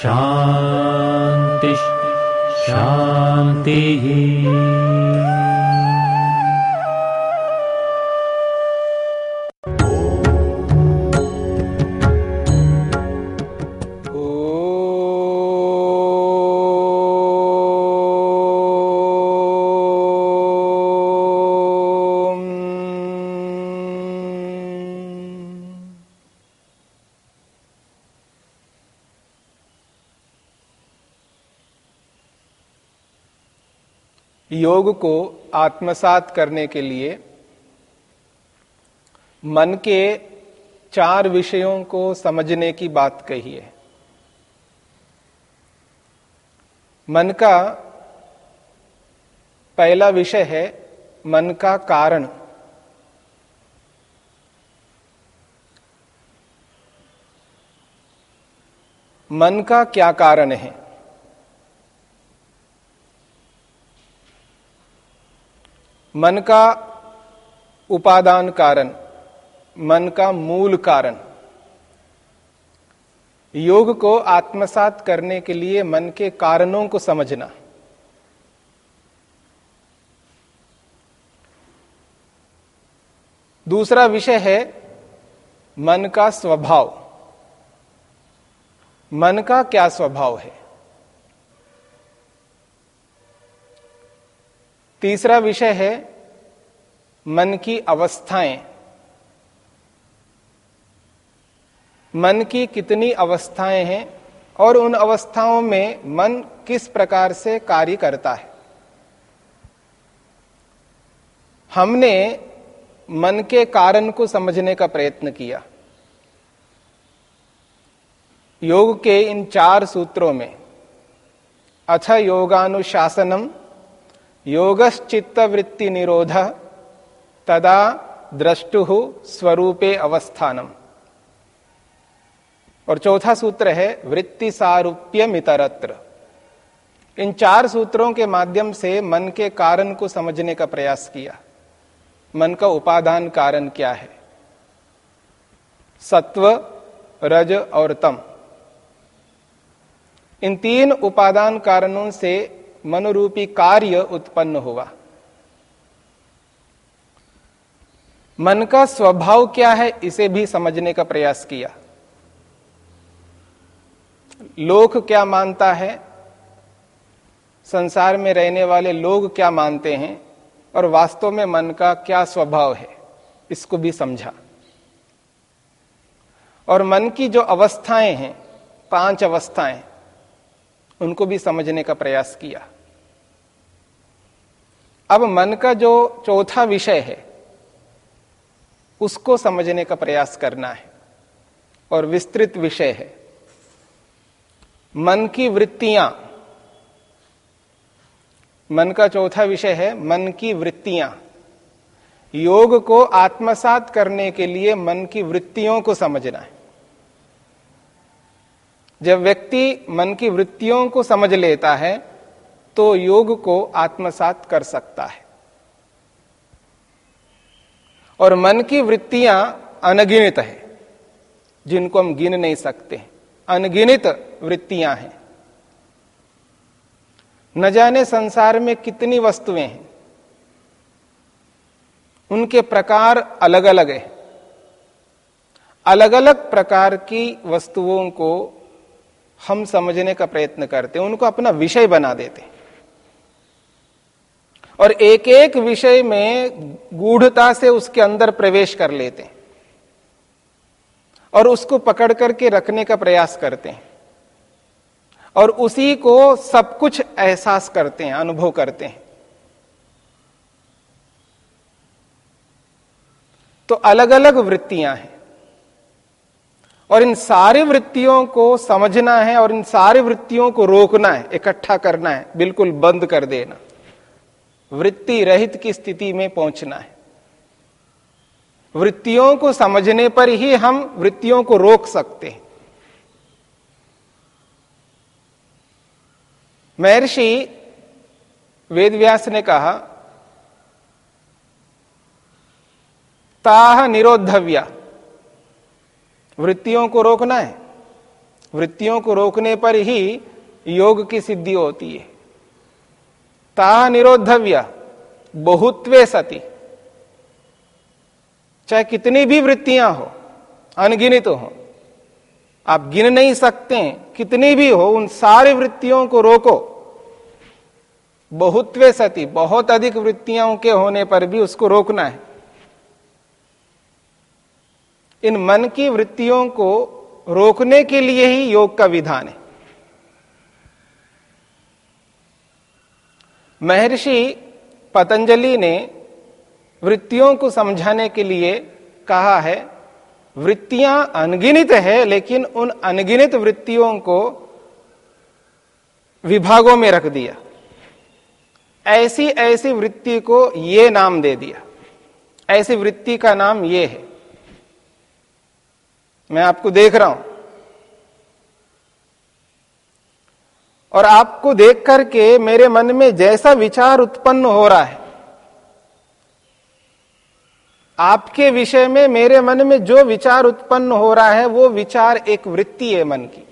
शान्तिः शान्तिः योग को आत्मसात करने के लिए मन के चार विषयों को समझने की बात कही है। मन का पहला विषय है मन का कारण। मन का क्या कारण है? मन का उपादान कारण, मन का मूल कारण। योग को आत्मसात करने के लिए मन के कारणों को समझना। दूसरा विषय है मन का स्वभाव। मन का क्या स्वभाव है? तीसरा विषय है मन की अवस्थाएँ। मन की कितनी अवस्थाएँ हैं और उन अवस्थाओं में मन किस प्रकार से कार्य करता है। हमने मन के कारण को समझने का प्रयत्न किया। योग के इन चार सूत्रों में, अथ योगानुशासनम योगश्चित्त वृत्ति निरोध तदा द्रष्टु स्वरूपे अवस्थानम। और चौथा सूत्र है वृत्ति सारूप्य मितरत्र इन चार सूत्रों के माध्यम से मन के कारण को समझने का प्रयास किया। मन का उपादान कारण क्या है? सत्व, रज और तम। इन तीन उपादान कारणों से मनोरूपी कार्य उत्पन्न हुआ। मन का स्वभाव क्या है, इसे भी समझने का प्रयास किया। लोक क्या मानता है, संसार में रहने वाले लोग क्या मानते हैं, और वास्तव में मन का क्या स्वभाव है, इसको भी समझा। और मन की जो अवस्थाएँ हैं, पाँच अवस्थाएँ, उनको भी समझने का प्रयास किया। अब मन का जो चौथा विषय है, उसको समझने का प्रयास करना है, और विस्तृत विषय है। मन की वृत्तियाँ। मन का चौथा विषय है, मन की वृत्तियाँ। योग को आत्मसात करने के लिए मन की वृत्तियों को समझना है। जब व्यक्ति मन की वृत्तियों को समझ लेता है तो योग को आत्मसात कर सकता है। और मन की वृत्तियाँ अनगिनित है, जिनको हम गिन नहीं सकते। अनगिनित वृत्तियाँ हैं। न जाने संसार में कितनी वस्तुएँ हैं। उनके प्रकार अलग अलग है। अलग अलग प्रकार की वस्तुओं को हम समझने का प्रयत्न करते हैं, उनको अपना विषय बना देते हैं। और एक एक विषय में गूढ़ता से उसके अंदर प्रवेश कर लेते हैं। और उसको पकड़ करके रखने का प्रयास करते हैं। और उसी को सब कुछ एहसास करते हैं, अनुभव करते हैं। तो अलग अलग वृत्तियाँ हैं। और इन सारी वृत्तियों को समझना है और इन सारी वृत्तियों को रोकना है, इकट्ठा करना है, बिल्कुल बंद कर देना। वृत्ति रहित की स्थिति में पहुँचना है। वृत्तियों को समझने पर ही हम वृत्तियों को रोक सकते हैं। महर्षि वेदव्यास ने कहा, ताह निरोधव्या। वृत्तियों को रोकना है। वृत्तियों को रोकने पर ही योग की सिद्धि होती है। ताह निरोधव्य, बहुत्वे सती। चाहे कितनी भी वृत्तियाँ हो, अनगिनित तो हो, आप गिन नहीं सकते, कितनी भी हो, उन सारी वृत्तियों को रोको। बहुत्वे सती, बहुत अधिक वृत्तियों के होने पर भी उसको रोकना है। इन मन की वृत्तियों को रोकने के लिए ही योग का विधान है। महर्षि पतंजलि ने वृत्तियों को समझाने के लिए कहा है, वृत्तियाँ अनगिनित है, लेकिन उन अनगिनित वृत्तियों को विभागों में रख दिया। ऐसी ऐसी वृत्ति को ये नाम दे दिया। ऐसी वृत्ति का नाम ये है। मैं आपको देख रहा हूँ और आपको देख करके मेरे मन में जैसा विचार उत्पन्न हो रहा है। आपके विषय में मेरे मन में जो विचार उत्पन्न हो रहा है, वो विचार एक वृत्ति है मन की।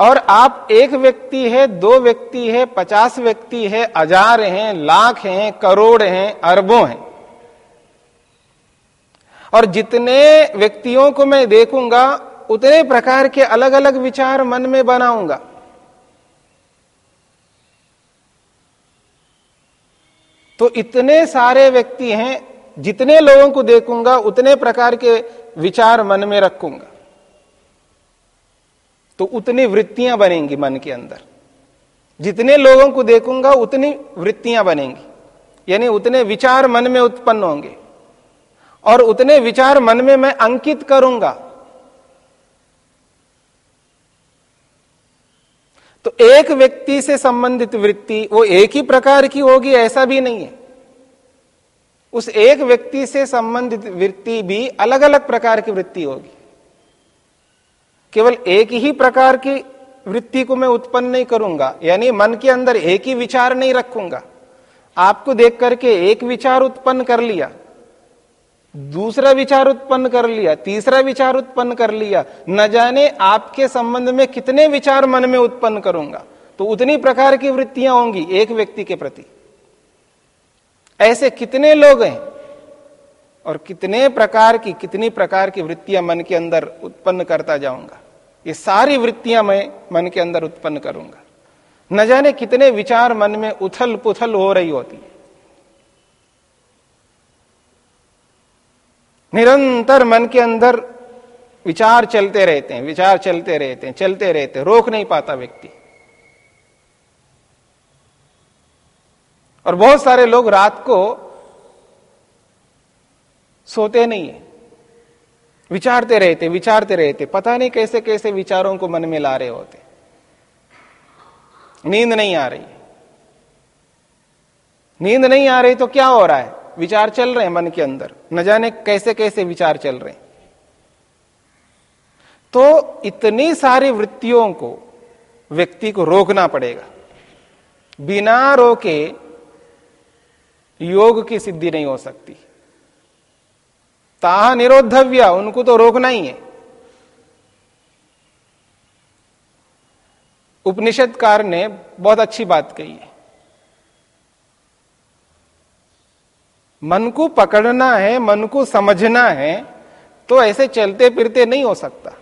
और आप एक व्यक्ति है, दो व्यक्ति है, पचास व्यक्ति है, हज़ार हैं, लाख हैं, करोड़ हैं, अरबों हैं। और जितने व्यक्तियों को मैं देखूँगा उतने प्रकार के अलग अलग विचार मन में बनाऊँगा। तो इतने सारे व्यक्ति हैं, जितने लोगों को देखूँगा, उतने प्रकार के विचार मन में रखूँगा। तो उतनी वृत्तियाँ बनेंगी मन के अंदर। जितने लोगों को देखूँगा, उतनी वृत्तियाँ बनेंगी। यानी उतने विचार मन में उत्पन्न होंगे। और उतने विचार मन में मैं अंकित करूँगा। तो एक व्यक्ति से संबंधित वृत्ति वो एक ही प्रकार की होगी, ऐसा भी नहीं है। उस एक व्यक्ति से संबंधित वृत्ति भी अलग अलग प्रकार की वृत्ति होगी। केवल एक ही प्रकार की वृत्ति को मैं उत्पन्न नहीं करूँगा, यानी मन के अंदर एक ही विचार नहीं रखूँगा। आपको देख करके एक विचार उत्पन्न कर लिया दूसरा विचार उत्पन्न कर लिया, तीसरा विचार उत्पन्न कर लिया, न जाने आपके संबंध में कितने विचार मन में उत्पन्न करूँगा। तो उतनी प्रकार की वृत्तियाँ होंगी एक व्यक्ति के प्रति। ऐसे कितने लोग हैं और कितने प्रकार की, कितनी प्रकार की वृत्तियाँ मन के अंदर उत्पन्न करता जाऊँगा। ये सारी वृत्तियाँ मैं मन के अंदर उत्पन्न करूँगा। न जाने कितने विचार मन में उथल पुथल हो रही होती है। निरंतर मन के अंदर विचार चलते रहते हैं, विचार चलते रहते हैं, चलते रहते हैं, रोक नहीं पाता व्यक्ति। और बहुत सारे लोग रात को सोते नहीं है। विचारते रहते विचारते रहते पता नहीं कैसे कैसे विचारों को मन में ला रहे होते नींद नहीं आ रही। नींद नहीं आ रही तो क्या हो रहा है? विचार चल रहे हैं मन के अंदर। न जाने कैसे कैसे विचार चल रहे हैं। तो इतनी सारी वृत्तियों को, व्यक्ति को रोकना पड़ेगा। बिना रोके योग की सिद्धि नहीं हो सकती। ताह निरोधव्य, उनको तो रोकना ही है। उपनिषदकार ने बहुत अच्छी बात कही है। मन को पकड़ना है, मन को समझना है तो ऐसे चलते फिरते नहीं हो सकता।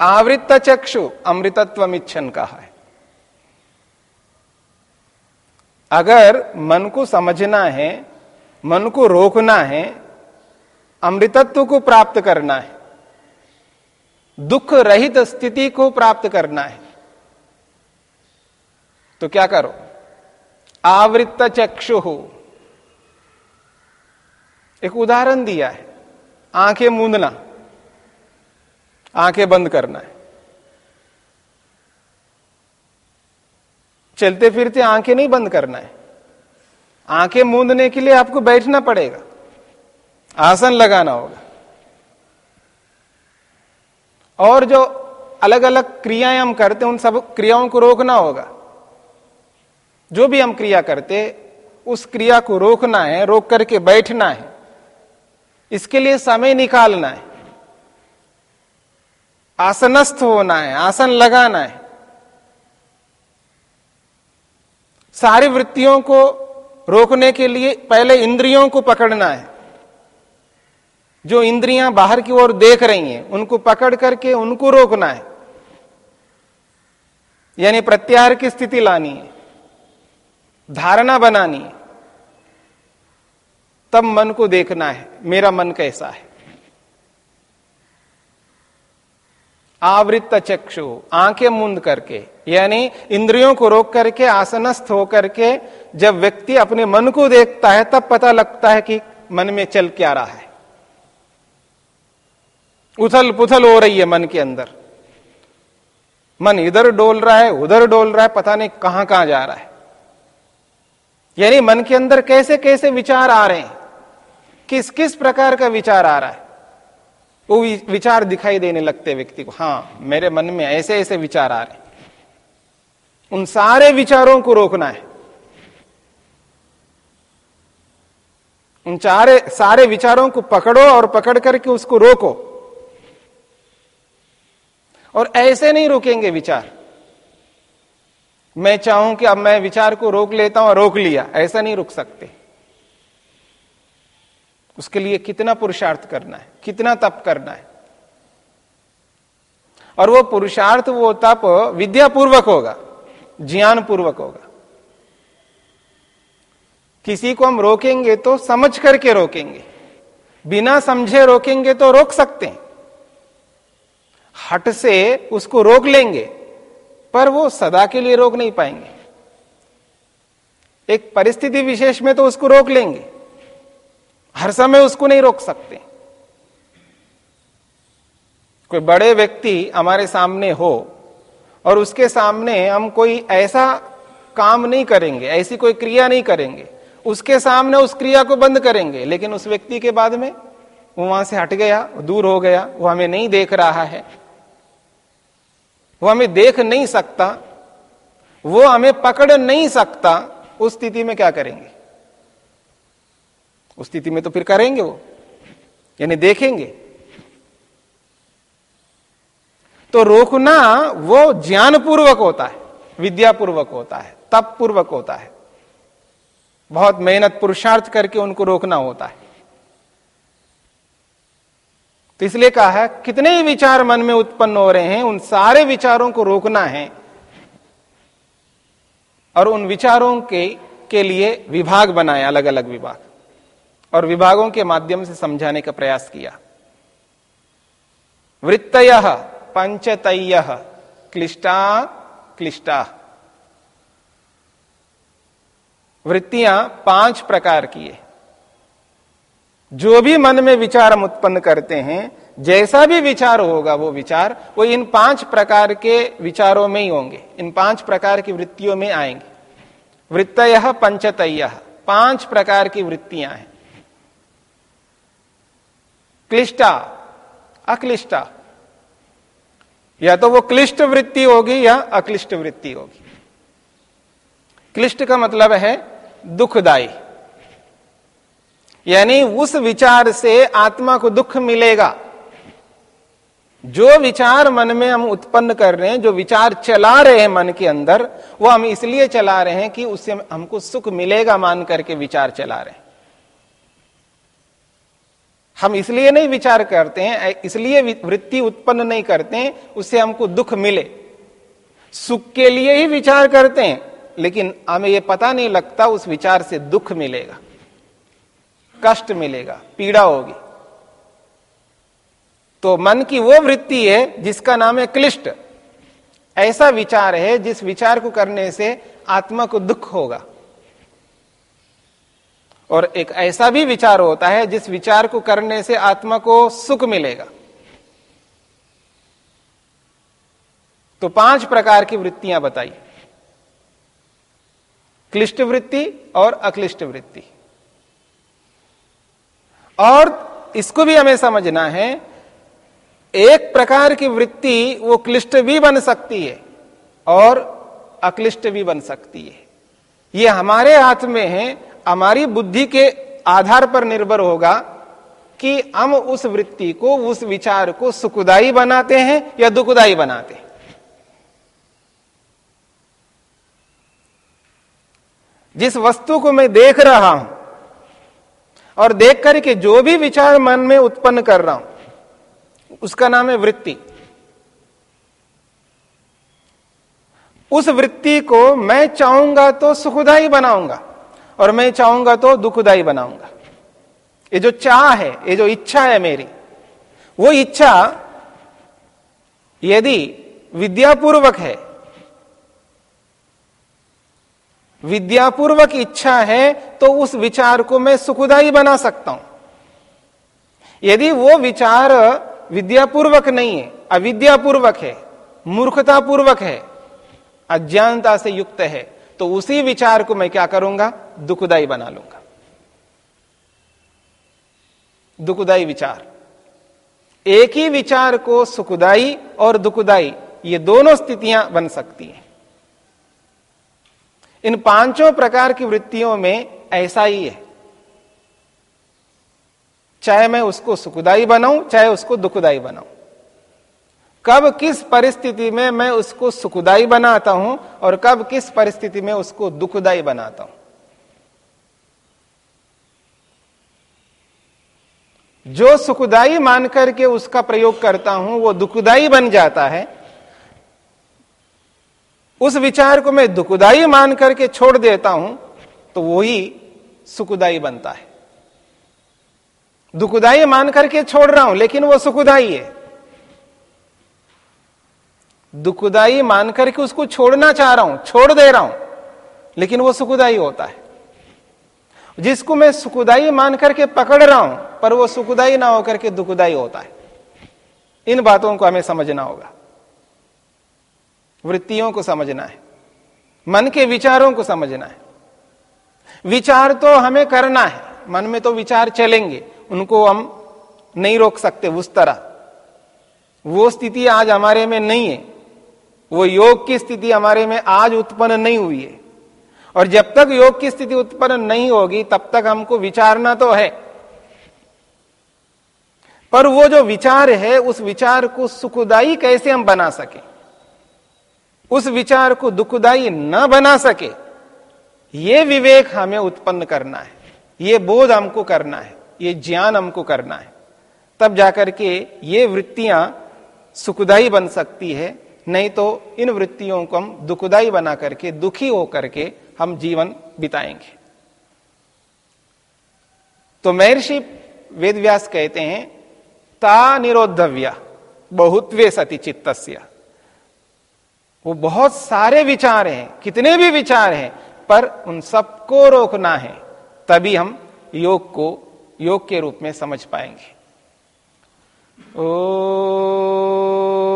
आवृत्त चक्षु अमृतत्व इच्छन कहा है। अगर मन को समझना है, मन को रोकना है, अमृतत्व को प्राप्त करना है, दुख रहित स्थिति को प्राप्त करना है तो क्या करो? आवृत्त चक्षु एक उदाहरण दिया है। आँखें मूंदना। आँखें बंद करना है। चलते फिरते आँखें नहीं बंद करना है। आँखें मूंदने के लिए आपको बैठना पड़ेगा। आसन लगाना होगा। और जो अलग अलग क्रियाएँ हम करते हैं, उन सब क्रियाओं को रोकना होगा। जो भी हम क्रिया करते, उस क्रिया को रोकना है, रोक करके बैठना है। इसके लिए समय निकालना है। आसनस्थ होना है, आसन लगाना है। सारी वृत्तियों को रोकने के लिए पहले इंद्रियों को पकड़ना है। जो इंद्रियाँ बाहर की ओर देख रही हैं, उनको पकड़ करके उनको रोकना है। यानी प्रत्याहार की स्थिति लानी है। धारणा बनानी है। तब मन को देखना है, मेरा मन कैसा है। आवृत्त चक्षु, आँखें मूंद करके, यानी इंद्रियों को रोक करके, आसनस्थ होकर के जब व्यक्ति अपने मन को देखता है, तब पता लगता है कि मन में चल क्या रहा है। उथल पुथल हो रही है मन के अंदर। मन इधर डोल रहा है, उधर डोल रहा है, पता नहीं कहाँ कहाँ जा रहा है। यानी मन के अंदर कैसे कैसे विचार आ रहे हैं? किस किस प्रकार का विचार आ रहा है? वो विचार दिखाई देने लगते व्यक्ति को। हाँ, मेरे मन में ऐसे ऐसे विचार आ रहे हैं। उन सारे विचारों को रोकना है। उन चारे, सारे विचारों को पकड़ो और पकड़ करके उसको रोको। और ऐसे नहीं रुकेंगे विचार। मैं चाहूँ कि अब मैं विचार को रोक लेता हूँ और रोक लिया। ऐसा नहीं रुक सकते। उसके लिए कितना पुरुषार्थ करना है, कितना तप करना है। और वो पुरुषार्थ, वो तप विद्यापूर्वक होगा ज्ञान पूर्वक होगा। किसी को हम रोकेंगे तो समझ करके रोकेंगे। बिना समझे रोकेंगे तो रोक सकते हैं। हट से उसको रोक लेंगे। पर वो सदा के लिए रोक नहीं पाएँगे। एक परिस्थिति विशेष में तो उसको रोक लेंगे। हर समय उसको नहीं रोक सकते। कोई बड़े व्यक्ति हमारे सामने हो और उसके सामने हम कोई ऐसा काम नहीं करेंगे, ऐसी कोई क्रिया नहीं करेंगे। उसके सामने उस क्रिया को बंद करेंगे, लेकिन उस व्यक्ति के बाद में वो वहाँ से हट गया, दूर हो गया, वो हमें नहीं देख रहा है। वो हमें देख नहीं सकता, वो हमें पकड़ नहीं सकता, उस स्थिति में क्या करेंगे? उस स्थिति में तो फिर करेंगे वो, यानी देखेंगे। तो रोकना वो ज्ञान पूर्वक होता है विद्या पूर्वक होता है तप पूर्वक होता है। बहुत मेहनत पुरुषार्थ करके उनको रोकना होता है। तो इसलिए कहा है, कितने ही विचार मन में उत्पन्न हो रहे हैं, उन सारे विचारों को रोकना है और उन विचारों के के लिए विभाग बनाए अलग अलग विभाग और विभागों के माध्यम से समझाने का प्रयास किया। वृत्तय, पंचतय, क्लिष्टा क्लिष्टा। वृत्तियाँ पाँच प्रकार की है। जो भी मन में विचार हम उत्पन्न करते हैं, जैसा भी विचार होगा वो विचार, वो इन पाँच प्रकार के विचारों में ही होंगे। इन पाँच प्रकार की वृत्तियों में आएँगे। वृत्तय, पंचतय, पाँच प्रकार की वृत्तियाँ हैं। क्लिष्टा, अक्लिष्टा। या तो वो क्लिष्ट वृत्ति होगी या अक्लिष्ट वृत्ति होगी। क्लिष्ट का मतलब है दुखदाई यानी उस विचार से आत्मा को दुख मिलेगा। जो विचार मन में हम उत्पन्न कर रहे हैं, जो विचार चला रहे हैं मन के अंदर, वो हम इसलिए चला रहे हैं कि उससे हमको सुख मिलेगा मान करके विचार चला रहे हैं। हम इसलिए नहीं विचार करते हैं, इसलिए वृत्ति उत्पन्न नहीं करते हैं, उससे हमको दुख मिले। सुख के लिए ही विचार करते हैं, लेकिन हमें यह पता नहीं लगता उस विचार से दुख मिलेगा। कष्ट मिलेगा, पीड़ा होगी। तो मन की वो वृत्ति है जिसका नाम है क्लिष्ट। ऐसा विचार है जिस विचार को करने से आत्मा को दुख होगा। और एक ऐसा भी विचार होता है जिस विचार को करने से आत्मा को सुख मिलेगा। तो पाँच प्रकार की वृत्तियाँ बताई क्लिष्ट वृत्ति और अक्लिष्ट वृत्ति। और इसको भी हमें समझना है, एक प्रकार की वृत्ति वो क्लिष्ट भी बन सकती है और अक्लिष्ट भी बन सकती है। ये हमारे हाथ में है, हमारी बुद्धि के आधार पर निर्भर होगा कि हम उस वृत्ति को, उस विचार को सुखदाई बनाते हैं या दुखदाई बनाते हैं। जिस वस्तु को मैं देख रहा हूँ और देख करके जो भी विचार मन में उत्पन्न कर रहा हूँ, उसका नाम है वृत्ति। उस वृत्ति को मैं चाहूँगा तो सुखदाई बनाऊँगा और मैं चाहूँगा तो दुखदाई बनाऊँगा। ये जो चाह है, ये जो इच्छा है मेरी, वो इच्छा यदि विद्यापूर्वक है विद्यापूर्वक इच्छा है तो उस विचार को मैं सुखदाई बना सकता हूँ। यदि वो विचार विद्यापूर्वक नहीं है, अविद्यापूर्वक है, मूर्खतापूर्वक है, अज्ञानता से युक्त है तो उसी विचार को मैं क्या करूँगा? दुखदाई बना लूँगा। दुखदाई विचार। एक ही विचार को सुखदाई और दुखदाई, ये दोनों स्थितियाँ बन सकती हैं। इन पाँचों प्रकार की वृत्तियों में ऐसा ही है। चाहे मैं उसको सुखदाई बनाऊँ, चाहे उसको दुखदाई बनाऊँ। कब किस परिस्थिति में मैं उसको सुखदाई बनाता हूँ और कब किस परिस्थिति में उसको दुखदाई बनाता हूँ। जो सुखदाई मान करके उसका प्रयोग करता हूँ, वो दुखदाई बन जाता है उस विचार को मैं दुखदाई मान करके छोड़ देता हूँ तो वही सुखदाई बनता है। दुखदाई मान करके छोड़ रहा हूँ, लेकिन वो सुखदाई है। दुखदाई मान करके उसको छोड़ना चाह रहा हूँ, छोड़ दे रहा हूँ, लेकिन वो सुखदाई होता है। जिसको मैं सुखदाई मान करके पकड़ रहा हूँ, पर वो सुखदाई ना होकर के दुखदाई होता है। इन बातों को हमें समझना होगा। वृत्तियों को समझना है, मन के विचारों को समझना है। विचार तो हमें करना है, मन में तो विचार चलेंगे, उनको हम नहीं रोक सकते उस तरह। वो स्थिति आज हमारे में नहीं है, वो योग की स्थिति हमारे में आज उत्पन्न नहीं हुई है। और जब तक योग की स्थिति उत्पन्न नहीं होगी, तब तक हमको विचारना तो है। पर वो जो विचार है, उस विचार को सुखदाई कैसे हम बना सके? उस विचार को दुखदाई न बना सके। ये विवेक हमें उत्पन्न करना है। ये बोध हमको करना है। ये ज्ञान हमको करना है। तब जाकर के ये वृत्तियाँ सुखदाई बन सकती है। नहीं तो इन वृत्तियों को हम दुखदाई बना करके, दुखी होकर के हम जीवन बिताएँगे। तो महर्षि वेदव्यास कहते हैं, ता निरोधव्या बहुत्वे सती चित्त वो बहुत सारे विचार हैं, कितने भी विचार हैं, पर उन सबको रोकना है, तभी हम योग को, योग के रूप में समझ पाएँगे। ओ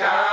Ciao.